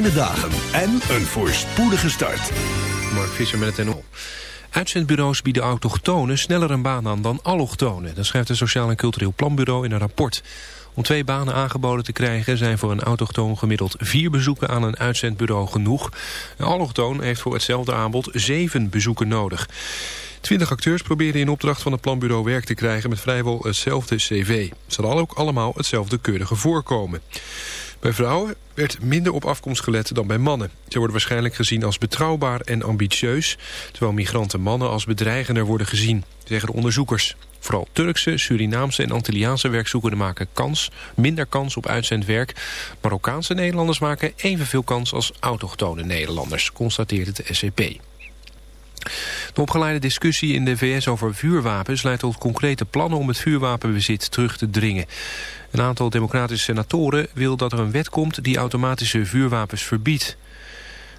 fijne dagen en een voorspoedige start. Mark Visser met het NO. Uitzendbureaus bieden autochtonen sneller een baan aan dan allochtonen. Dat schrijft het Sociaal en Cultureel Planbureau in een rapport. Om twee banen aangeboden te krijgen zijn voor een autochtoon gemiddeld vier bezoeken aan een uitzendbureau genoeg. Een allochtoon heeft voor hetzelfde aanbod zeven bezoeken nodig. Twintig acteurs probeerden in opdracht van het planbureau werk te krijgen met vrijwel hetzelfde cv. Ze hadden ook allemaal hetzelfde keurige voorkomen. Bij vrouwen werd minder op afkomst gelet dan bij mannen. Ze worden waarschijnlijk gezien als betrouwbaar en ambitieus... terwijl migranten mannen als bedreigender worden gezien, zeggen de onderzoekers. Vooral Turkse, Surinaamse en Antilliaanse werkzoekenden maken kans, minder kans op uitzendwerk. Marokkaanse Nederlanders maken evenveel kans als autochtone Nederlanders, constateert het SCP. De opgeleide discussie in de VS over vuurwapens leidt tot concrete plannen om het vuurwapenbezit terug te dringen. Een aantal democratische senatoren wil dat er een wet komt die automatische vuurwapens verbiedt.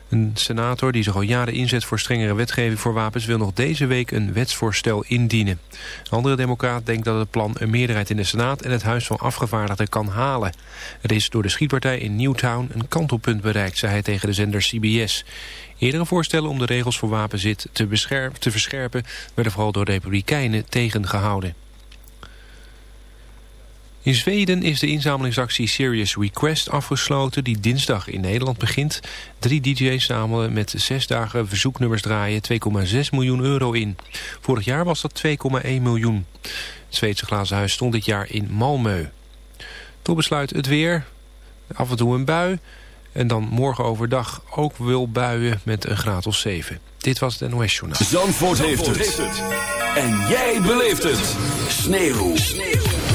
Een senator die zich al jaren inzet voor strengere wetgeving voor wapens... wil nog deze week een wetsvoorstel indienen. Een andere democraat denkt dat het plan een meerderheid in de Senaat... en het Huis van Afgevaardigden kan halen. Er is door de schietpartij in Newtown een kantelpunt bereikt... zei hij tegen de zender CBS. Eerdere voorstellen om de regels voor wapenzit te, te verscherpen... werden vooral door republikeinen tegengehouden. In Zweden is de inzamelingsactie Serious Request afgesloten... die dinsdag in Nederland begint. Drie DJ's samen met zes dagen verzoeknummers draaien 2,6 miljoen euro in. Vorig jaar was dat 2,1 miljoen. Het Zweedse glazen huis stond dit jaar in Malmö. Tot besluit het weer, af en toe een bui... en dan morgen overdag ook wil buien met een graad of 7. Dit was het NOS Journaal. Zandvoort, Zandvoort heeft, het. En jij beleeft het. Sneeuw. Sneeuw.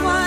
one.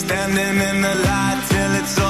Standing in the light till it's all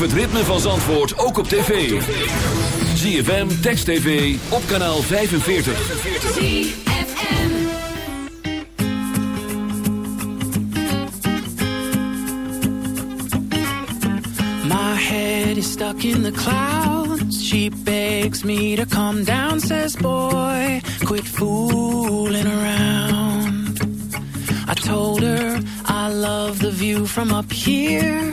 Het ritme van Zandvoort ook op tv. ZFM, Text TV, op kanaal 45. ZFM. My head is stuck in the clouds. She begs me to come down, says boy, quit fooling around. I told her I love the view from up here.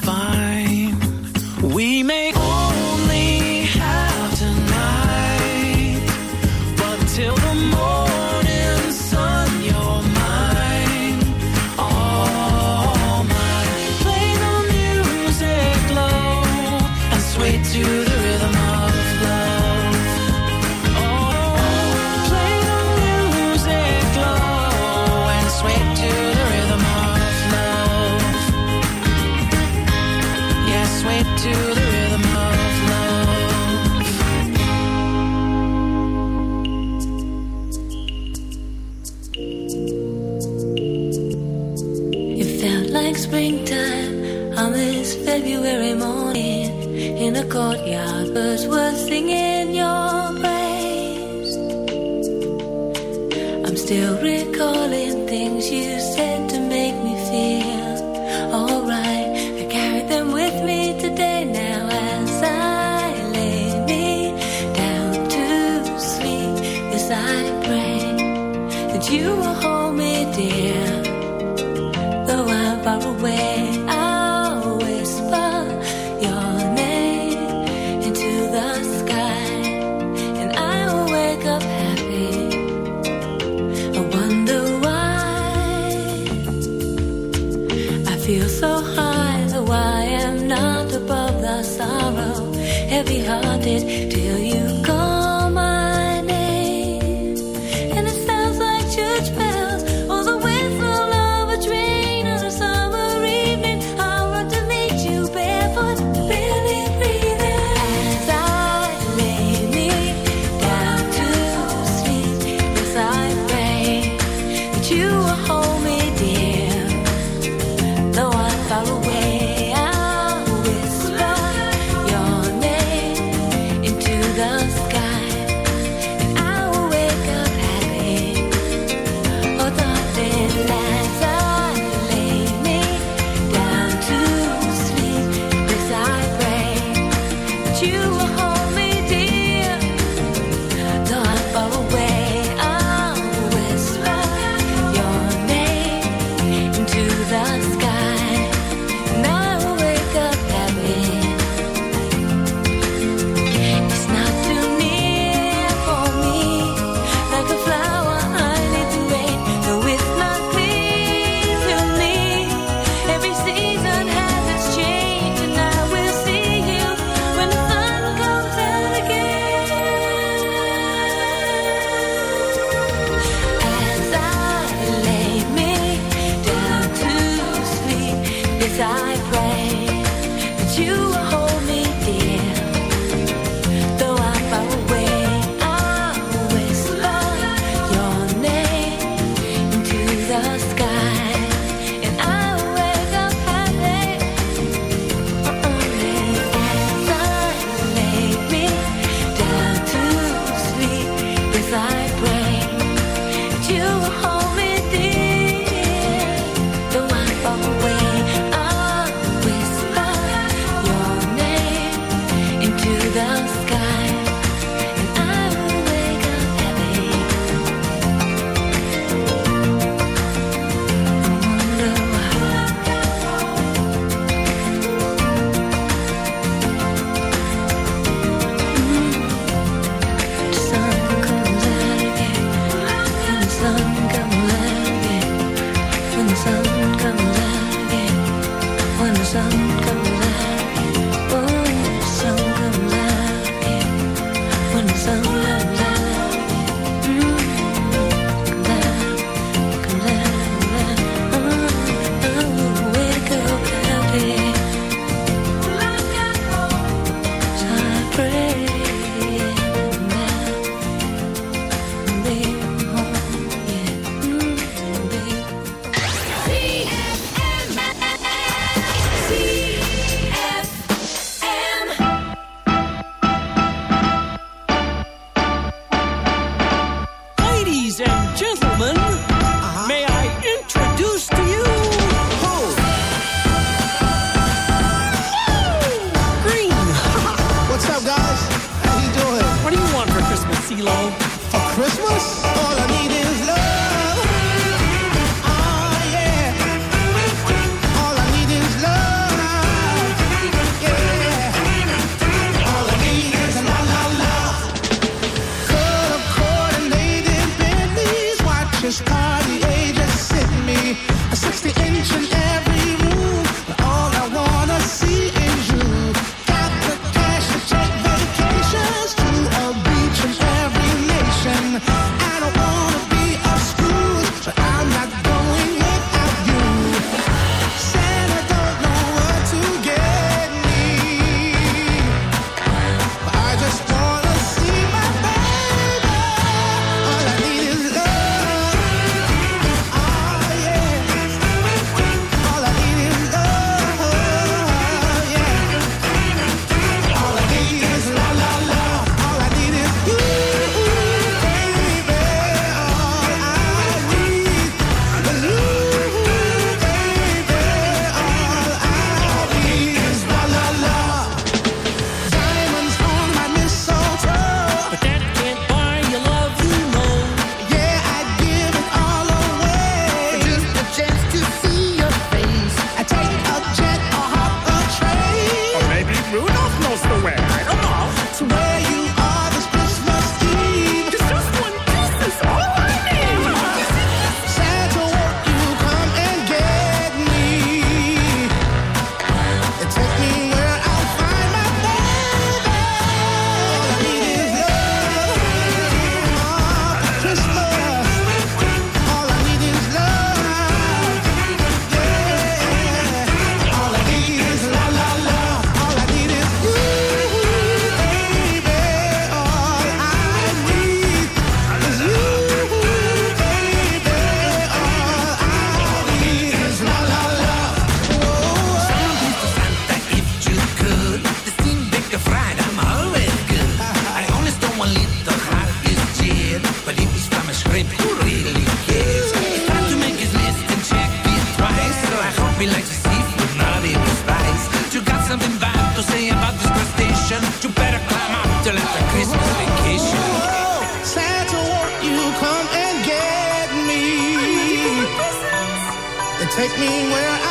take me where I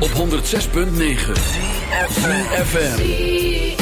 Op 106.9 FM.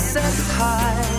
send us set high.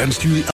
Wenst jullie